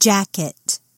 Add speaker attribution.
Speaker 1: jacket.